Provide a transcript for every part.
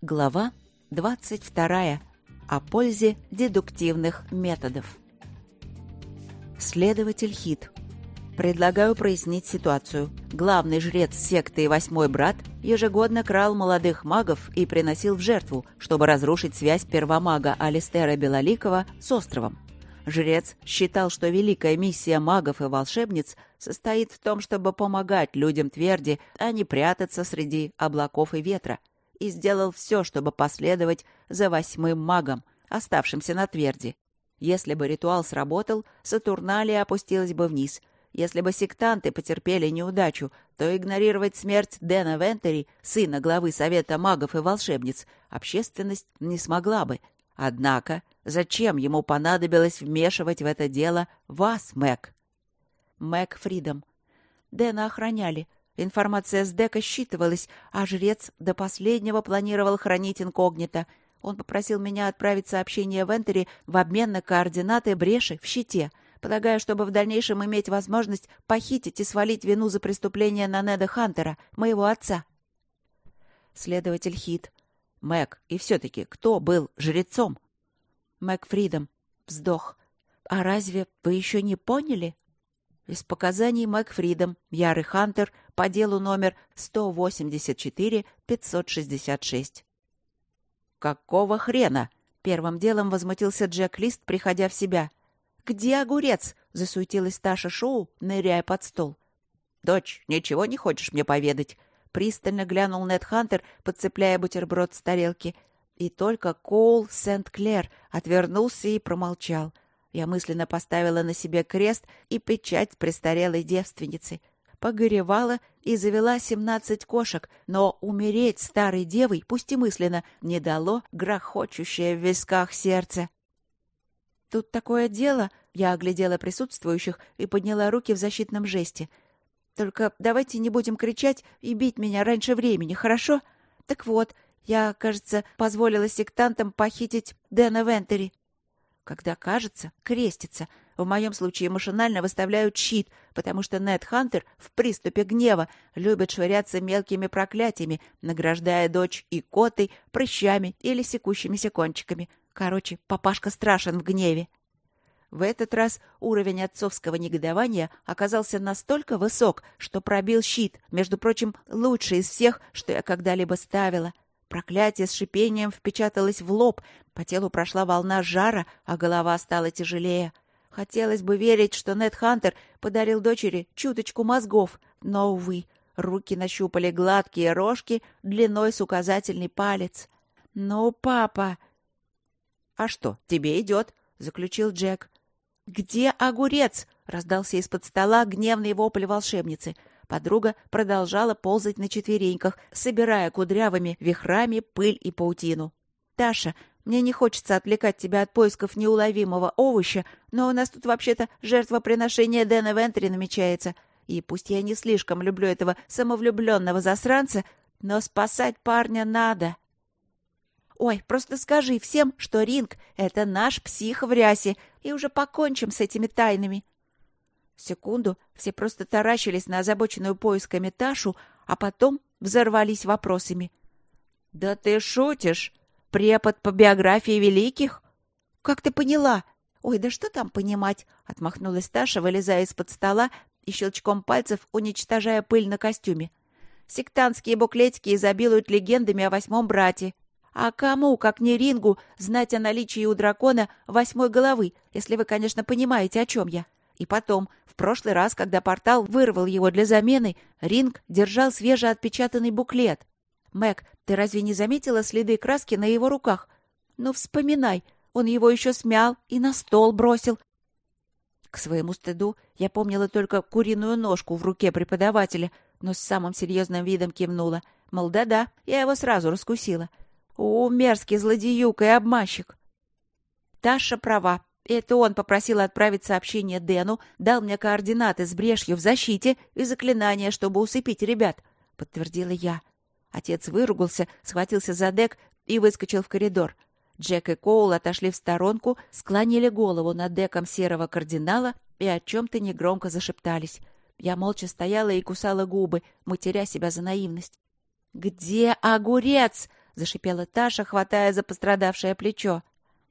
Глава 22. О пользе дедуктивных методов. Следователь Хит. Предлагаю прояснить ситуацию. Главный жрец секты и восьмой брат ежегодно крал молодых магов и приносил в жертву, чтобы разрушить связь первомага Алистера Белоликова с островом. Жрец считал, что великая миссия магов и волшебниц состоит в том, чтобы помогать людям тверди, а не прятаться среди облаков и ветра, и сделал все, чтобы последовать за восьмым магом, оставшимся на тверди. Если бы ритуал сработал, Сатурналия опустилась бы вниз. Если бы сектанты потерпели неудачу, то игнорировать смерть Дэна Вентери, сына главы Совета магов и волшебниц, общественность не смогла бы. Однако, зачем ему понадобилось вмешивать в это дело вас, Мэг? Мэг Фридом. Дэна охраняли. Информация с дека считывалась, а жрец до последнего планировал хранить инкогнито. Он попросил меня отправить сообщение в Энтери в обмен на координаты бреши в щите, полагая, чтобы в дальнейшем иметь возможность похитить и свалить вину за преступление на Неда Хантера, моего отца. Следователь Хит. Мэг, и все-таки кто был жрецом? Мэг Фридом. Вздох. А разве вы еще не поняли? Из показаний Мэг Фридом, Ярый Хантер, по делу номер 184-566. «Какого хрена?» — первым делом возмутился Джек Лист, приходя в себя. «Где огурец?» — засуетилась Таша Шоу, ныряя под стол. «Дочь, ничего не хочешь мне поведать?» Пристально глянул Нед Хантер, подцепляя бутерброд с тарелки. И только Коул Сент-Клер отвернулся и промолчал. Я мысленно поставила на себе крест и печать престарелой девственницы — погоревала и завела семнадцать кошек, но умереть старой девой, пусть и мысленно, не дало грохочущее в висках сердце. «Тут такое дело», — я оглядела присутствующих и подняла руки в защитном жесте. «Только давайте не будем кричать и бить меня раньше времени, хорошо? Так вот, я, кажется, позволила сектантам похитить Дэна Вентери». Когда кажется, крестится — в моем случае машинально выставляют щит, потому что Нед Хантер в приступе гнева любит швыряться мелкими проклятиями, награждая дочь и котой прыщами или секущимися кончиками. Короче, папашка страшен в гневе. В этот раз уровень отцовского негодования оказался настолько высок, что пробил щит, между прочим, лучший из всех, что я когда-либо ставила. Проклятие с шипением впечаталось в лоб, по телу прошла волна жара, а голова стала тяжелее — Хотелось бы верить, что Нед Хантер подарил дочери чуточку мозгов, но, увы, руки нащупали гладкие рожки длиной с указательный палец. «Ну, папа...» «А что, тебе идет?» — заключил Джек. «Где огурец?» — раздался из-под стола гневный вопль волшебницы. Подруга продолжала ползать на четвереньках, собирая кудрявыми вихрами пыль и паутину. «Таша, мне не хочется отвлекать тебя от поисков неуловимого овоща, но у нас тут вообще-то жертвоприношение Дэна Вентри намечается. И пусть я не слишком люблю этого самовлюбленного засранца, но спасать парня надо. Ой, просто скажи всем, что Ринг — это наш псих в рясе, и уже покончим с этими тайнами. Секунду все просто таращились на озабоченную поисками Ташу, а потом взорвались вопросами. «Да ты шутишь!» Препод по биографии великих? Как ты поняла? Ой, да что там понимать? Отмахнулась Таша, вылезая из-под стола и щелчком пальцев уничтожая пыль на костюме. Сектантские буклетики изобилуют легендами о восьмом брате. А кому, как не Рингу, знать о наличии у дракона восьмой головы, если вы, конечно, понимаете, о чем я? И потом, в прошлый раз, когда портал вырвал его для замены, Ринг держал свежеотпечатанный буклет. Мэг, ты разве не заметила следы краски на его руках? Ну, вспоминай, он его еще смял и на стол бросил. К своему стыду я помнила только куриную ножку в руке преподавателя, но с самым серьезным видом кивнула. Мол, да-да, я его сразу раскусила. О, мерзкий злодеюк и обманщик! Таша права. Это он попросил отправить сообщение Дэну, дал мне координаты с брешью в защите и заклинание, чтобы усыпить ребят, — подтвердила я. Отец выругался, схватился за дек и выскочил в коридор. Джек и Коул отошли в сторонку, склонили голову над деком серого кардинала и о чем-то негромко зашептались. Я молча стояла и кусала губы, матеря себя за наивность. «Где огурец?» — зашипела Таша, хватая за пострадавшее плечо.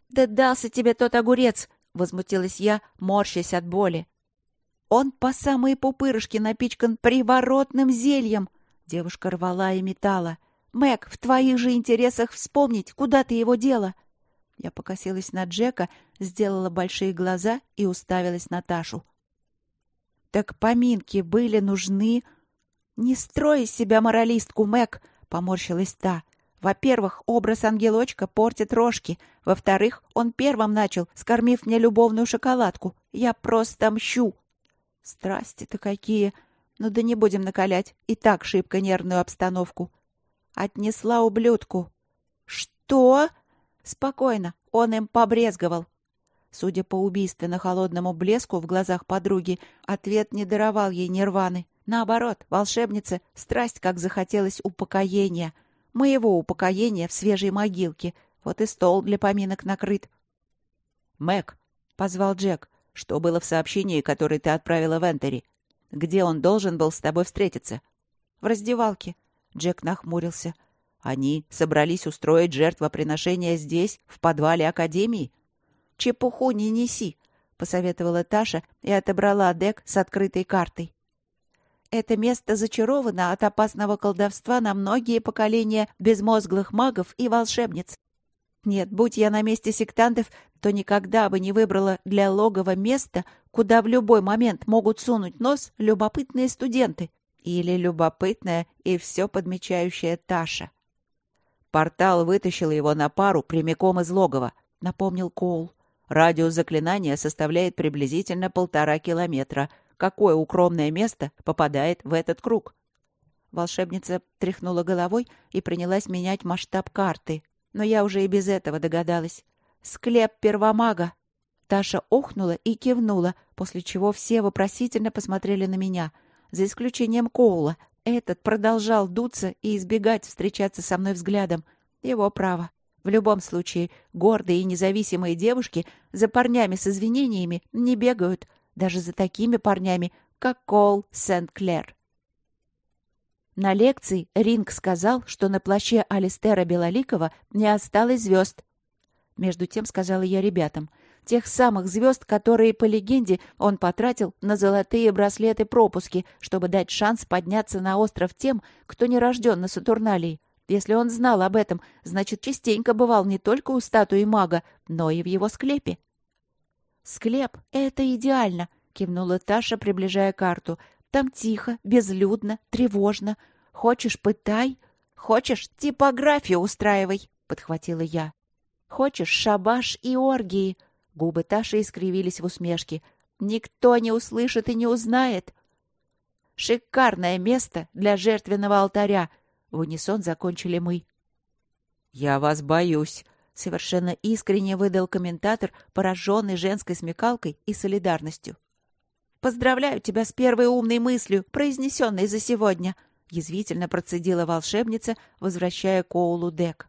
«Да дался тебе тот огурец!» — возмутилась я, морщась от боли. «Он по самые пупырышки напичкан приворотным зельем!» Девушка рвала и метала. «Мэг, в твоих же интересах вспомнить, куда ты его дела!» Я покосилась на Джека, сделала большие глаза и уставилась на Ташу. «Так поминки были нужны...» «Не строй из себя моралистку, Мэг!» — поморщилась та. «Во-первых, образ ангелочка портит рожки. Во-вторых, он первым начал, скормив мне любовную шоколадку. Я просто мщу!» «Страсти-то какие!» Ну да не будем накалять и так шибко нервную обстановку. Отнесла ублюдку. Что? Спокойно, он им побрезговал. Судя по убийственно-холодному блеску в глазах подруги, ответ не даровал ей нирваны. Наоборот, волшебнице страсть как захотелось упокоения. Моего упокоения в свежей могилке. Вот и стол для поминок накрыт. «Мэг», — позвал Джек, — «что было в сообщении, которое ты отправила в Энтери?» Где он должен был с тобой встретиться? В раздевалке. Джек нахмурился. Они собрались устроить жертвоприношение здесь, в подвале Академии? Чепуху не неси, посоветовала Таша и отобрала дек с открытой картой. Это место зачаровано от опасного колдовства на многие поколения безмозглых магов и волшебниц. Нет, будь я на месте сектантов, то никогда бы не выбрала для логова место, куда в любой момент могут сунуть нос любопытные студенты. Или любопытная и все подмечающая Таша. Портал вытащил его на пару прямиком из логова, напомнил Коул. Радиус заклинания составляет приблизительно полтора километра. Какое укромное место попадает в этот круг? Волшебница тряхнула головой и принялась менять масштаб карты — но я уже и без этого догадалась. «Склеп первомага!» Таша охнула и кивнула, после чего все вопросительно посмотрели на меня, за исключением Коула. Этот продолжал дуться и избегать встречаться со мной взглядом. Его право. В любом случае, гордые и независимые девушки за парнями с извинениями не бегают, даже за такими парнями, как Коул Сент-Клер. На лекции Ринг сказал, что на плаще Алистера Белоликова не осталось звезд. Между тем сказала я ребятам. Тех самых звезд, которые, по легенде, он потратил на золотые браслеты-пропуски, чтобы дать шанс подняться на остров тем, кто не рожден на Сатурналии. Если он знал об этом, значит, частенько бывал не только у статуи мага, но и в его склепе. «Склеп — это идеально», — кивнула Таша, приближая карту. Там тихо, безлюдно, тревожно. Хочешь — пытай, хочешь — типографию устраивай, — подхватила я. Хочешь — шабаш и оргии. Губы Таши искривились в усмешке. Никто не услышит и не узнает. Шикарное место для жертвенного алтаря. В унисон закончили мы. «Я вас боюсь», — совершенно искренне выдал комментатор, пораженный женской смекалкой и солидарностью. Поздравляю тебя с первой умной мыслью, произнесенной за сегодня!» — язвительно процедила волшебница, возвращая Коулу дек.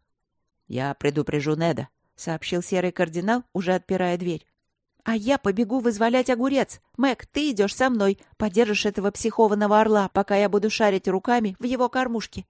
«Я предупрежу Неда», — сообщил серый кардинал, уже отпирая дверь. «А я побегу вызволять огурец. Мэг, ты идешь со мной, подержишь этого психованного орла, пока я буду шарить руками в его кормушке».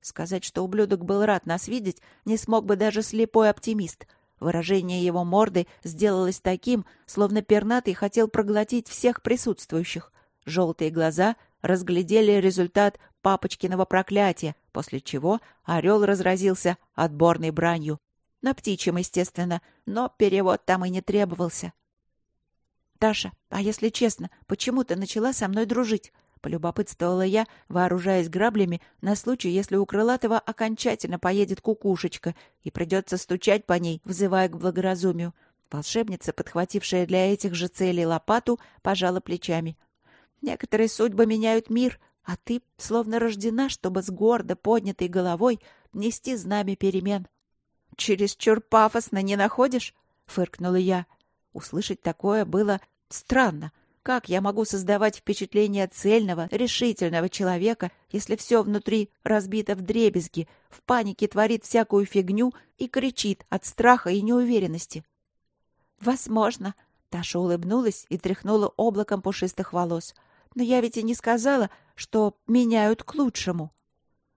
Сказать, что ублюдок был рад нас видеть, не смог бы даже слепой оптимист — Выражение его морды сделалось таким, словно пернатый хотел проглотить всех присутствующих. Желтые глаза разглядели результат папочкиного проклятия, после чего орел разразился отборной бранью. На птичьем, естественно, но перевод там и не требовался. «Таша, а если честно, почему ты начала со мной дружить?» — полюбопытствовала я, вооружаясь граблями на случай, если у Крылатого окончательно поедет кукушечка и придется стучать по ней, взывая к благоразумию. Волшебница, подхватившая для этих же целей лопату, пожала плечами. «Некоторые судьбы меняют мир, а ты словно рождена, чтобы с гордо поднятой головой нести знамя перемен». «Чересчур пафосно не находишь?» — фыркнула я. Услышать такое было странно, как я могу создавать впечатление цельного, решительного человека, если все внутри разбито в дребезги, в панике творит всякую фигню и кричит от страха и неуверенности? Возможно. Таша улыбнулась и тряхнула облаком пушистых волос. Но я ведь и не сказала, что меняют к лучшему.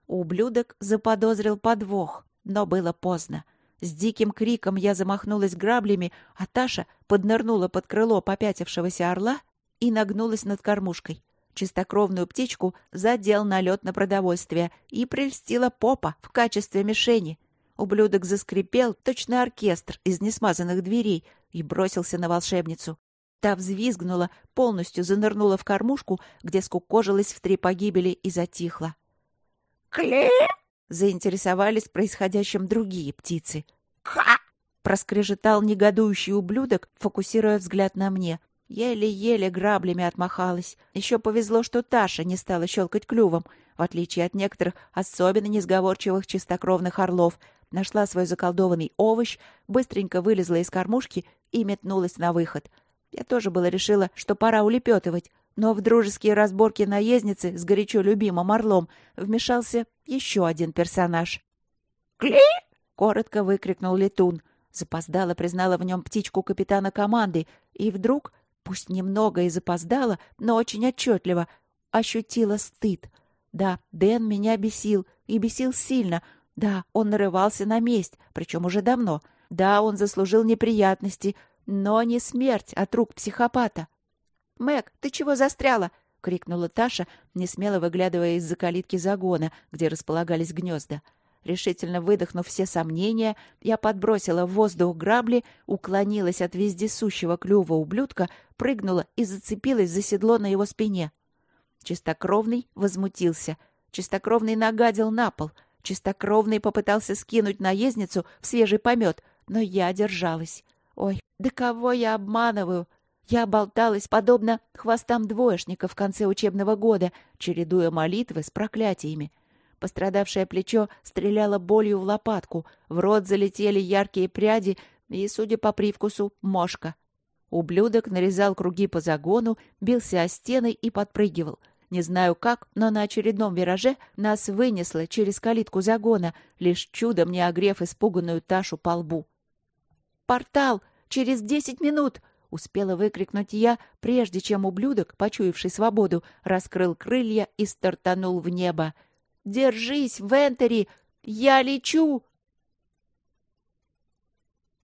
Ублюдок заподозрил подвох. Но было поздно. С диким криком я замахнулась граблями, а Таша поднырнула под крыло попятившегося орла и нагнулась над кормушкой. Чистокровную птичку задел налет на продовольствие и прельстила попа в качестве мишени. Ублюдок заскрипел, точно оркестр из несмазанных дверей, и бросился на волшебницу. Та взвизгнула, полностью занырнула в кормушку, где скукожилась в три погибели и затихла. «Кле!» — заинтересовались происходящим другие птицы. «Ха!» — проскрежетал негодующий ублюдок, фокусируя взгляд на мне. Еле-еле граблями отмахалась. Еще повезло, что Таша не стала щелкать клювом, в отличие от некоторых особенно несговорчивых чистокровных орлов. Нашла свой заколдованный овощ, быстренько вылезла из кормушки и метнулась на выход. Я тоже было решила, что пора улепетывать, но в дружеские разборки наездницы с горячо любимым орлом вмешался еще один персонаж. «Кли!» — коротко выкрикнул летун. Запоздала признала в нем птичку капитана команды, и вдруг пусть немного и запоздала, но очень отчетливо, ощутила стыд. Да, Дэн меня бесил, и бесил сильно. Да, он нарывался на месть, причем уже давно. Да, он заслужил неприятности, но не смерть от рук психопата. «Мэг, ты чего застряла?» — крикнула Таша, несмело выглядывая из-за калитки загона, где располагались гнезда. Решительно выдохнув все сомнения, я подбросила в воздух грабли, уклонилась от вездесущего клюва ублюдка, прыгнула и зацепилась за седло на его спине. Чистокровный возмутился. Чистокровный нагадил на пол. Чистокровный попытался скинуть наездницу в свежий помет, но я держалась. Ой, да кого я обманываю? Я болталась, подобно хвостам двоечника в конце учебного года, чередуя молитвы с проклятиями. Пострадавшее плечо стреляло болью в лопатку, в рот залетели яркие пряди и, судя по привкусу, мошка. Ублюдок нарезал круги по загону, бился о стены и подпрыгивал. Не знаю как, но на очередном вираже нас вынесло через калитку загона, лишь чудом не огрев испуганную Ташу по лбу. «Портал! Через десять минут!» — успела выкрикнуть я, прежде чем ублюдок, почуявший свободу, раскрыл крылья и стартанул в небо. «Держись, Вентери! Я лечу!»